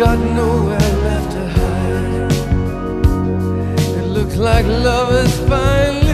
got nowhere left to hide. It looks like love is finally.